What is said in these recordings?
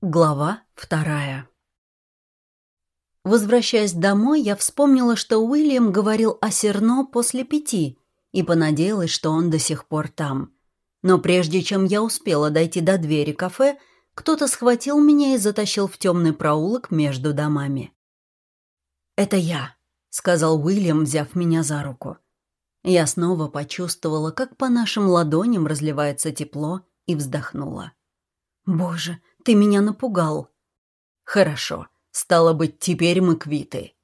Глава вторая Возвращаясь домой, я вспомнила, что Уильям говорил о Серно после пяти и понадеялась, что он до сих пор там. Но прежде чем я успела дойти до двери кафе, кто-то схватил меня и затащил в темный проулок между домами. «Это я», — сказал Уильям, взяв меня за руку. Я снова почувствовала, как по нашим ладоням разливается тепло, и вздохнула. «Боже, ты меня напугал». «Хорошо. Стало быть, теперь мы квиты».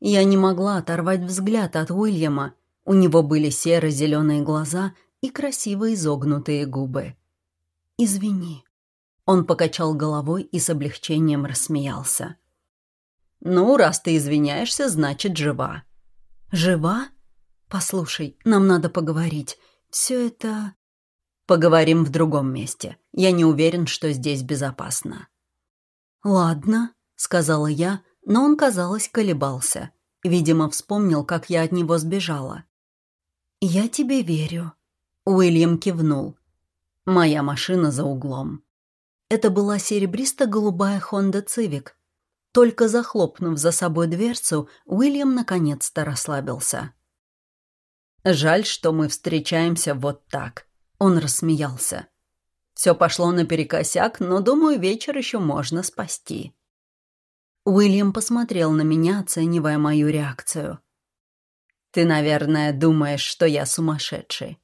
Я не могла оторвать взгляд от Уильяма. У него были серо-зеленые глаза и красиво изогнутые губы. «Извини». Он покачал головой и с облегчением рассмеялся. «Ну, раз ты извиняешься, значит, жива». «Жива? Послушай, нам надо поговорить. Все это...» Поговорим в другом месте. Я не уверен, что здесь безопасно». «Ладно», — сказала я, но он, казалось, колебался. Видимо, вспомнил, как я от него сбежала. «Я тебе верю», — Уильям кивнул. «Моя машина за углом». Это была серебристо-голубая Honda Civic. Только захлопнув за собой дверцу, Уильям наконец-то расслабился. «Жаль, что мы встречаемся вот так», он рассмеялся. Все пошло наперекосяк, но, думаю, вечер еще можно спасти. Уильям посмотрел на меня, оценивая мою реакцию. «Ты, наверное, думаешь, что я сумасшедший?»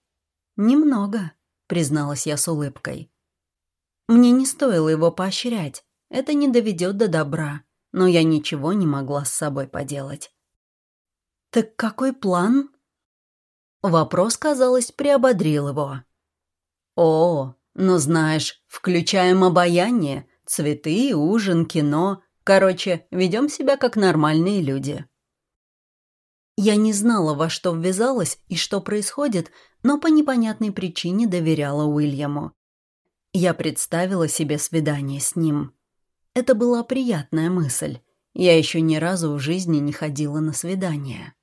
«Немного», — призналась я с улыбкой. Мне не стоило его поощрять. Это не доведет до добра, но я ничего не могла с собой поделать. «Так какой план?» Вопрос, казалось, приободрил его. «О, ну знаешь, включаем обаяние, цветы, ужин, кино. Короче, ведем себя как нормальные люди». Я не знала, во что ввязалась и что происходит, но по непонятной причине доверяла Уильяму. Я представила себе свидание с ним. Это была приятная мысль. Я еще ни разу в жизни не ходила на свидание.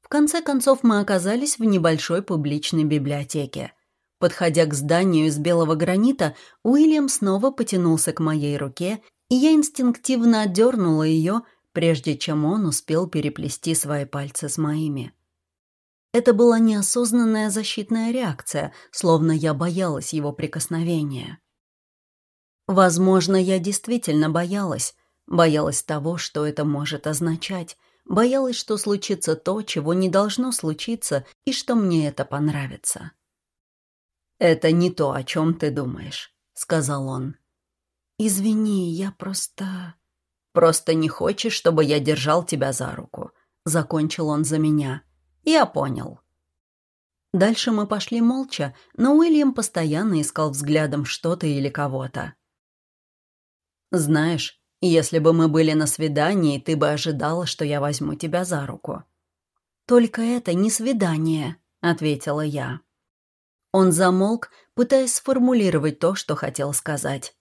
В конце концов мы оказались в небольшой публичной библиотеке. Подходя к зданию из белого гранита, Уильям снова потянулся к моей руке, и я инстинктивно отдернула ее, прежде чем он успел переплести свои пальцы с моими. Это была неосознанная защитная реакция, словно я боялась его прикосновения. Возможно, я действительно боялась. Боялась того, что это может означать. Боялась, что случится то, чего не должно случиться, и что мне это понравится. «Это не то, о чем ты думаешь», — сказал он. «Извини, я просто...» «Просто не хочешь, чтобы я держал тебя за руку», — закончил он за меня. «Я понял». Дальше мы пошли молча, но Уильям постоянно искал взглядом что-то или кого-то. «Знаешь, если бы мы были на свидании, ты бы ожидала, что я возьму тебя за руку». «Только это не свидание», — ответила я. Он замолк, пытаясь сформулировать то, что хотел сказать.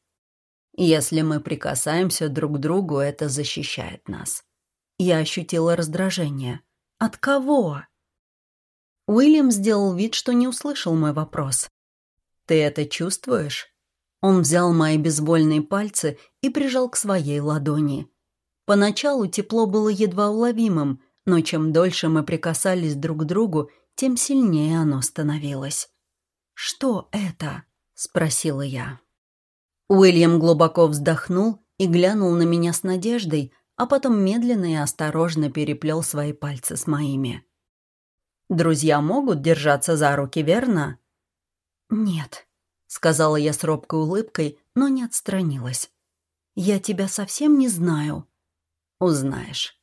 «Если мы прикасаемся друг к другу, это защищает нас». Я ощутила раздражение. «От кого?» Уильям сделал вид, что не услышал мой вопрос. «Ты это чувствуешь?» Он взял мои безвольные пальцы и прижал к своей ладони. Поначалу тепло было едва уловимым, но чем дольше мы прикасались друг к другу, тем сильнее оно становилось. «Что это?» — спросила я. Уильям глубоко вздохнул и глянул на меня с надеждой, а потом медленно и осторожно переплел свои пальцы с моими. «Друзья могут держаться за руки, верно?» «Нет», — сказала я с робкой улыбкой, но не отстранилась. «Я тебя совсем не знаю». «Узнаешь».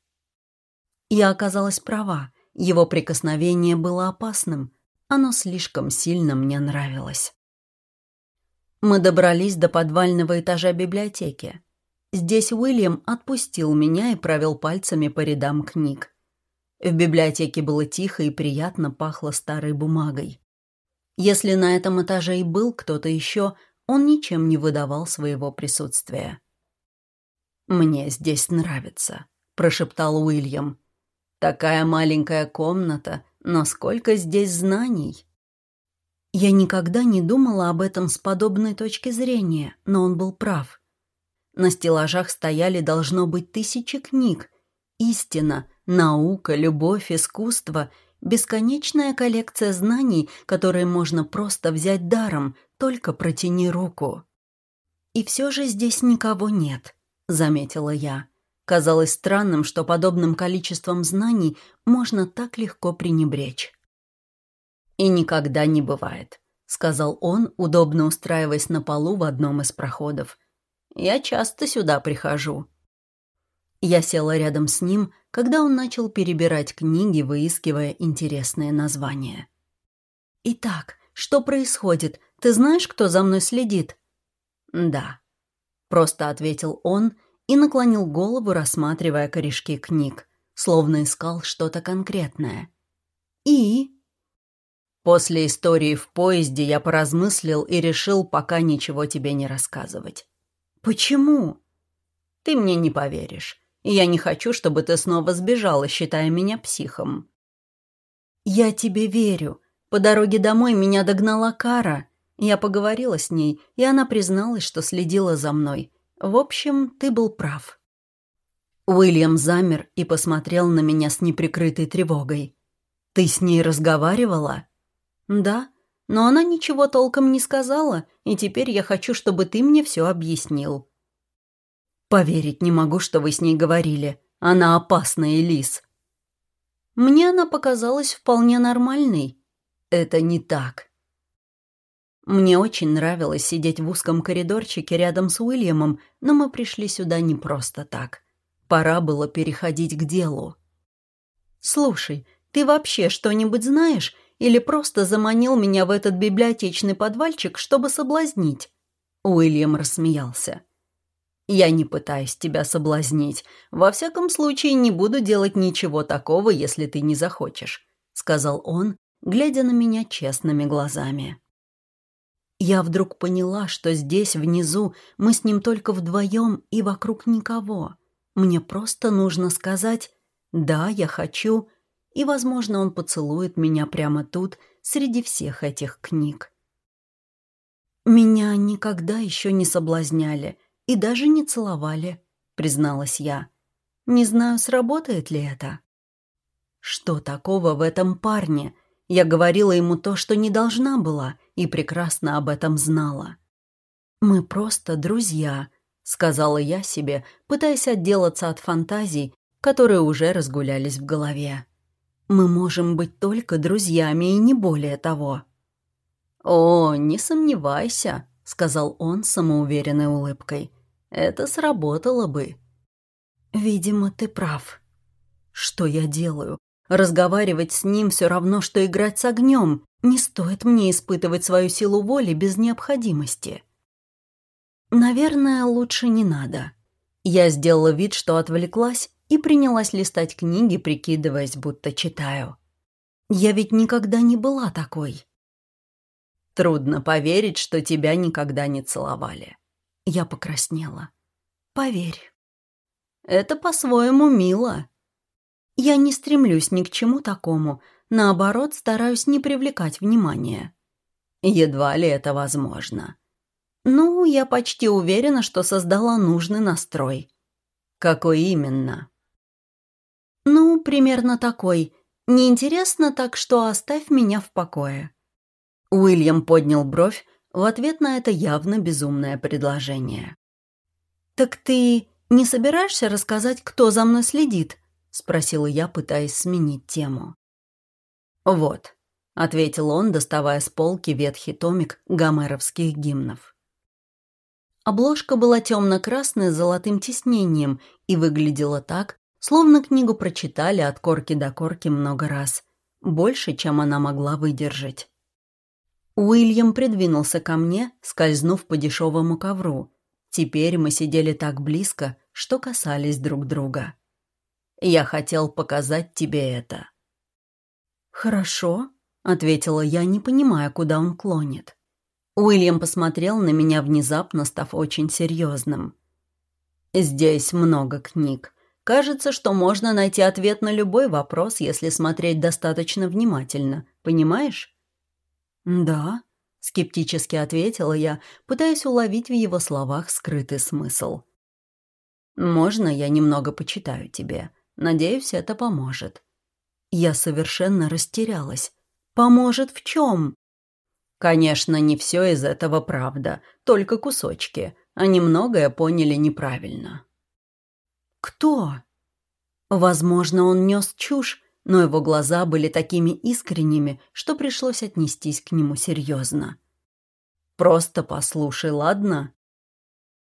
Я оказалась права. Его прикосновение было опасным, оно слишком сильно мне нравилось. Мы добрались до подвального этажа библиотеки. Здесь Уильям отпустил меня и провел пальцами по рядам книг. В библиотеке было тихо и приятно пахло старой бумагой. Если на этом этаже и был кто-то еще, он ничем не выдавал своего присутствия. «Мне здесь нравится», — прошептал Уильям. «Такая маленькая комната, но сколько здесь знаний!» Я никогда не думала об этом с подобной точки зрения, но он был прав. На стеллажах стояли, должно быть, тысячи книг. Истина, наука, любовь, искусство — бесконечная коллекция знаний, которые можно просто взять даром, только протяни руку. «И все же здесь никого нет», — заметила я. Казалось странным, что подобным количеством знаний можно так легко пренебречь. «И никогда не бывает», — сказал он, удобно устраиваясь на полу в одном из проходов. «Я часто сюда прихожу». Я села рядом с ним, когда он начал перебирать книги, выискивая интересные названия. «Итак, что происходит? Ты знаешь, кто за мной следит?» «Да», — просто ответил он и наклонил голову, рассматривая корешки книг, словно искал что-то конкретное. «И?» После истории в поезде я поразмыслил и решил пока ничего тебе не рассказывать. «Почему?» «Ты мне не поверишь, и я не хочу, чтобы ты снова сбежала, считая меня психом». «Я тебе верю. По дороге домой меня догнала Кара. Я поговорила с ней, и она призналась, что следила за мной. В общем, ты был прав». Уильям замер и посмотрел на меня с неприкрытой тревогой. «Ты с ней разговаривала?» «Да, но она ничего толком не сказала, и теперь я хочу, чтобы ты мне все объяснил». «Поверить не могу, что вы с ней говорили. Она опасная, Элис». «Мне она показалась вполне нормальной». «Это не так. Мне очень нравилось сидеть в узком коридорчике рядом с Уильямом, но мы пришли сюда не просто так. Пора было переходить к делу. «Слушай, ты вообще что-нибудь знаешь? Или просто заманил меня в этот библиотечный подвальчик, чтобы соблазнить?» Уильям рассмеялся. «Я не пытаюсь тебя соблазнить. Во всяком случае, не буду делать ничего такого, если ты не захочешь», — сказал он, глядя на меня честными глазами. Я вдруг поняла, что здесь, внизу, мы с ним только вдвоем и вокруг никого. Мне просто нужно сказать «да, я хочу», и, возможно, он поцелует меня прямо тут, среди всех этих книг. «Меня никогда еще не соблазняли и даже не целовали», — призналась я. «Не знаю, сработает ли это». «Что такого в этом парне?» Я говорила ему то, что не должна была, и прекрасно об этом знала. «Мы просто друзья», — сказала я себе, пытаясь отделаться от фантазий, которые уже разгулялись в голове. «Мы можем быть только друзьями и не более того». «О, не сомневайся», — сказал он самоуверенной улыбкой. «Это сработало бы». «Видимо, ты прав». «Что я делаю? Разговаривать с ним все равно, что играть с огнем. Не стоит мне испытывать свою силу воли без необходимости. Наверное, лучше не надо. Я сделала вид, что отвлеклась, и принялась листать книги, прикидываясь, будто читаю. Я ведь никогда не была такой. Трудно поверить, что тебя никогда не целовали. Я покраснела. Поверь. Это по-своему мило. Я не стремлюсь ни к чему такому, наоборот, стараюсь не привлекать внимания. Едва ли это возможно. Ну, я почти уверена, что создала нужный настрой. Какой именно? Ну, примерно такой. Неинтересно, так что оставь меня в покое. Уильям поднял бровь в ответ на это явно безумное предложение. «Так ты не собираешься рассказать, кто за мной следит?» — спросила я, пытаясь сменить тему. «Вот», — ответил он, доставая с полки ветхий томик гомеровских гимнов. Обложка была темно-красной с золотым тиснением и выглядела так, словно книгу прочитали от корки до корки много раз, больше, чем она могла выдержать. Уильям придвинулся ко мне, скользнув по дешевому ковру. Теперь мы сидели так близко, что касались друг друга. Я хотел показать тебе это». «Хорошо», — ответила я, не понимая, куда он клонит. Уильям посмотрел на меня внезапно, став очень серьезным. «Здесь много книг. Кажется, что можно найти ответ на любой вопрос, если смотреть достаточно внимательно. Понимаешь?» «Да», — скептически ответила я, пытаясь уловить в его словах скрытый смысл. «Можно я немного почитаю тебе? Надеюсь, это поможет». Я совершенно растерялась. «Поможет в чем?» «Конечно, не все из этого правда, только кусочки. Они многое поняли неправильно». «Кто?» Возможно, он нес чушь, но его глаза были такими искренними, что пришлось отнестись к нему серьезно. «Просто послушай, ладно?»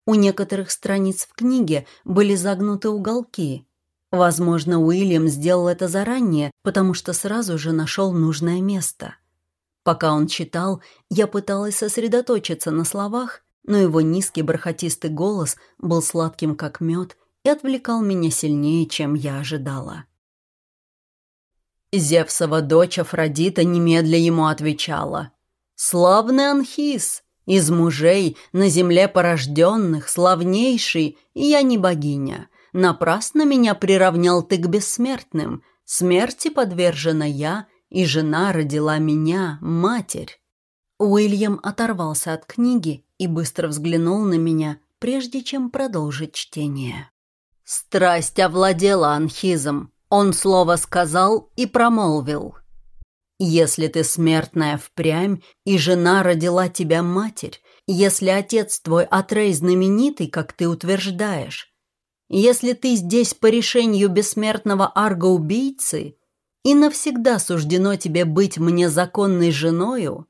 У некоторых страниц в книге были загнуты уголки. Возможно, Уильям сделал это заранее, потому что сразу же нашел нужное место. Пока он читал, я пыталась сосредоточиться на словах, но его низкий бархатистый голос был сладким как мед и отвлекал меня сильнее, чем я ожидала. Зевсова дочь Афродита немедля ему отвечала. «Славный Анхис, из мужей, на земле порожденных, славнейший, я не богиня. Напрасно меня приравнял ты к бессмертным. Смерти подвержена я, и жена родила меня, матерь». Уильям оторвался от книги и быстро взглянул на меня, прежде чем продолжить чтение. Страсть овладела Анхизом. Он слово сказал и промолвил. Если ты смертная впрямь, и жена родила тебя матерь, если отец твой Атрей знаменитый, как ты утверждаешь, если ты здесь по решению бессмертного арга-убийцы, и навсегда суждено тебе быть мне законной женою,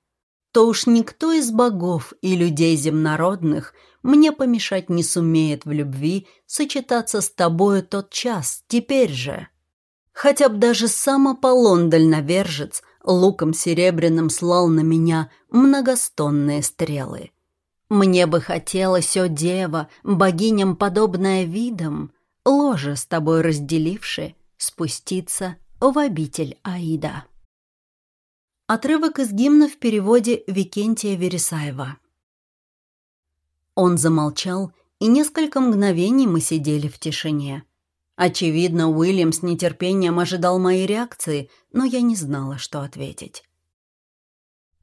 то уж никто из богов и людей земнородных мне помешать не сумеет в любви сочетаться с тобою тот час, теперь же. Хотя б даже сам Аполлон дальновержец луком серебряным слал на меня многостонные стрелы. Мне бы хотелось, о дева, богиням подобное видом, ложе с тобой разделивши, спуститься в обитель Аида. Отрывок из гимна в переводе Викентия Вересаева. Он замолчал, и несколько мгновений мы сидели в тишине. Очевидно, Уильям с нетерпением ожидал моей реакции, но я не знала, что ответить.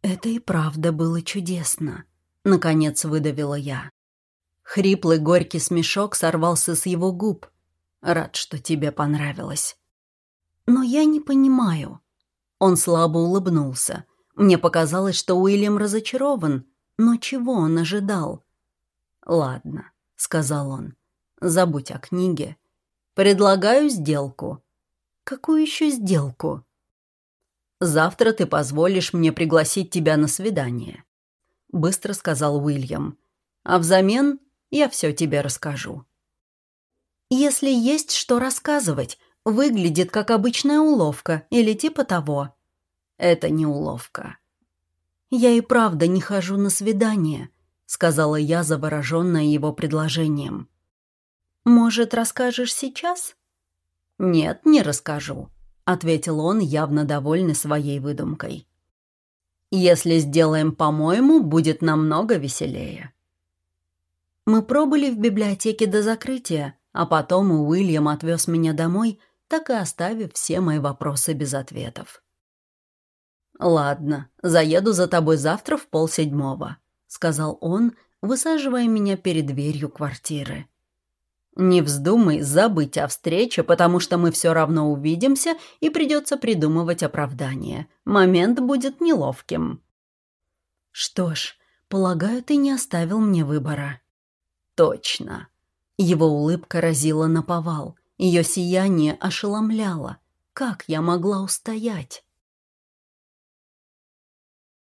«Это и правда было чудесно», — наконец выдавила я. Хриплый горький смешок сорвался с его губ. «Рад, что тебе понравилось». «Но я не понимаю». Он слабо улыбнулся. Мне показалось, что Уильям разочарован. Но чего он ожидал? «Ладно», — сказал он, — «забудь о книге. Предлагаю сделку». «Какую еще сделку?» «Завтра ты позволишь мне пригласить тебя на свидание», — быстро сказал Уильям. «А взамен я все тебе расскажу». «Если есть что рассказывать, выглядит как обычная уловка или типа того». «Это не уловка». «Я и правда не хожу на свидание», сказала я, завороженная его предложением. «Может, расскажешь сейчас?» «Нет, не расскажу», — ответил он, явно довольный своей выдумкой. «Если сделаем по-моему, будет намного веселее». Мы пробыли в библиотеке до закрытия, а потом Уильям отвез меня домой, так и оставив все мои вопросы без ответов. «Ладно, заеду за тобой завтра в полседьмого», сказал он, высаживая меня перед дверью квартиры. «Не вздумай забыть о встрече, потому что мы все равно увидимся и придется придумывать оправдание. Момент будет неловким». «Что ж, полагаю, ты не оставил мне выбора». «Точно». Его улыбка разила на повал. Ее сияние ошеломляло. Как я могла устоять?